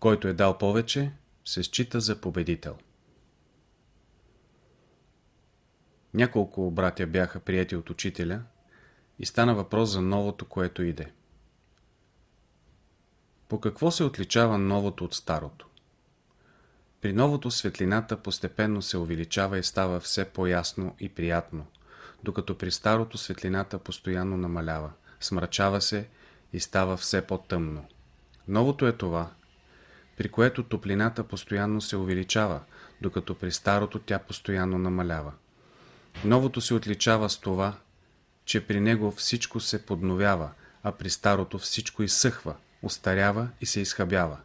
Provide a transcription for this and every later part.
Който е дал повече, се счита за победител. Няколко братя бяха прияти от учителя и стана въпрос за новото, което иде. По какво се отличава новото от старото? При новото светлината постепенно се увеличава и става все по-ясно и приятно, докато при старото светлината постоянно намалява, смрачава се и става все по-тъмно. Новото е това, при което топлината постоянно се увеличава, докато при старото тя постоянно намалява. Новото се отличава с това, че при него всичко се подновява, а при старото всичко изсъхва, устарява и се изхабява.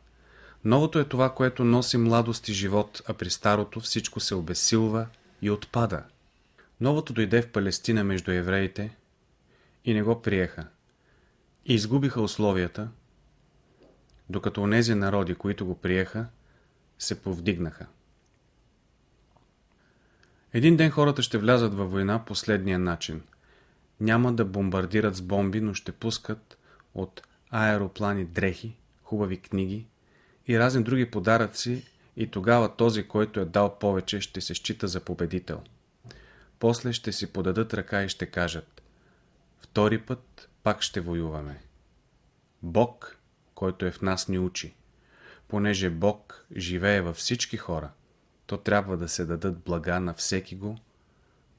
Новото е това, което носи младост и живот, а при старото всичко се обесилва и отпада. Новото дойде в Палестина между евреите и не го приеха. И изгубиха условията, докато онези народи, които го приеха, се повдигнаха. Един ден хората ще влязат във война последния начин. Няма да бомбардират с бомби, но ще пускат от аероплани дрехи, хубави книги и разни други подаръци и тогава този, който е дал повече, ще се счита за победител. После ще си подадат ръка и ще кажат Втори път пак ще воюваме. Бог, който е в нас, ни учи. Понеже Бог живее във всички хора, то трябва да се дадат блага на всеки го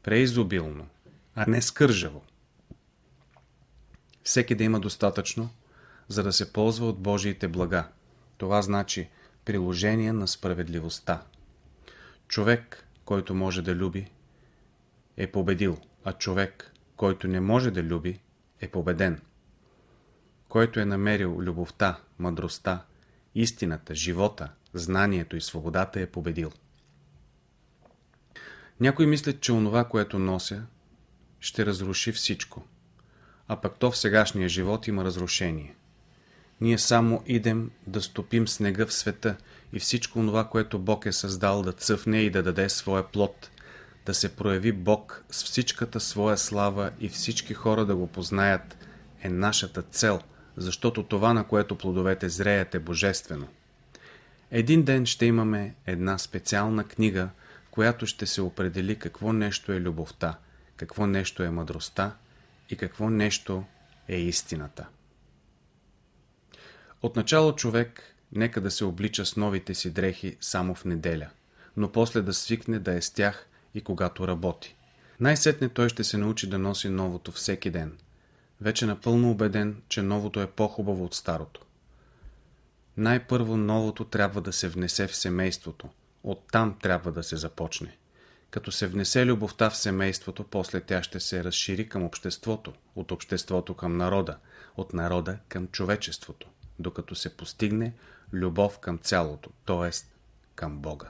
преизобилно, а не скържаво. Всеки да има достатъчно, за да се ползва от Божиите блага. Това значи приложение на справедливостта. Човек, който може да люби, е победил, а човек, който не може да люби, е победен. Който е намерил любовта, мъдростта, истината, живота, знанието и свободата е победил. Някои мислят, че онова, което нося, ще разруши всичко. А пък то в сегашния живот има разрушение. Ние само идем да стопим снега в света и всичко това, което Бог е създал да цъфне и да даде своя плод, да се прояви Бог с всичката своя слава и всички хора да го познаят, е нашата цел, защото това, на което плодовете зреят е божествено. Един ден ще имаме една специална книга, в която ще се определи какво нещо е любовта, какво нещо е мъдростта и какво нещо е истината. Отначало човек нека да се облича с новите си дрехи само в неделя, но после да свикне да е с тях и когато работи. Най-сетне той ще се научи да носи новото всеки ден. Вече напълно убеден, че новото е по-хубаво от старото. Най-първо новото трябва да се внесе в семейството. Оттам трябва да се започне. Като се внесе любовта в семейството, после тя ще се разшири към обществото, от обществото към народа, от народа към човечеството, докато се постигне любов към цялото, т.е. към Бога.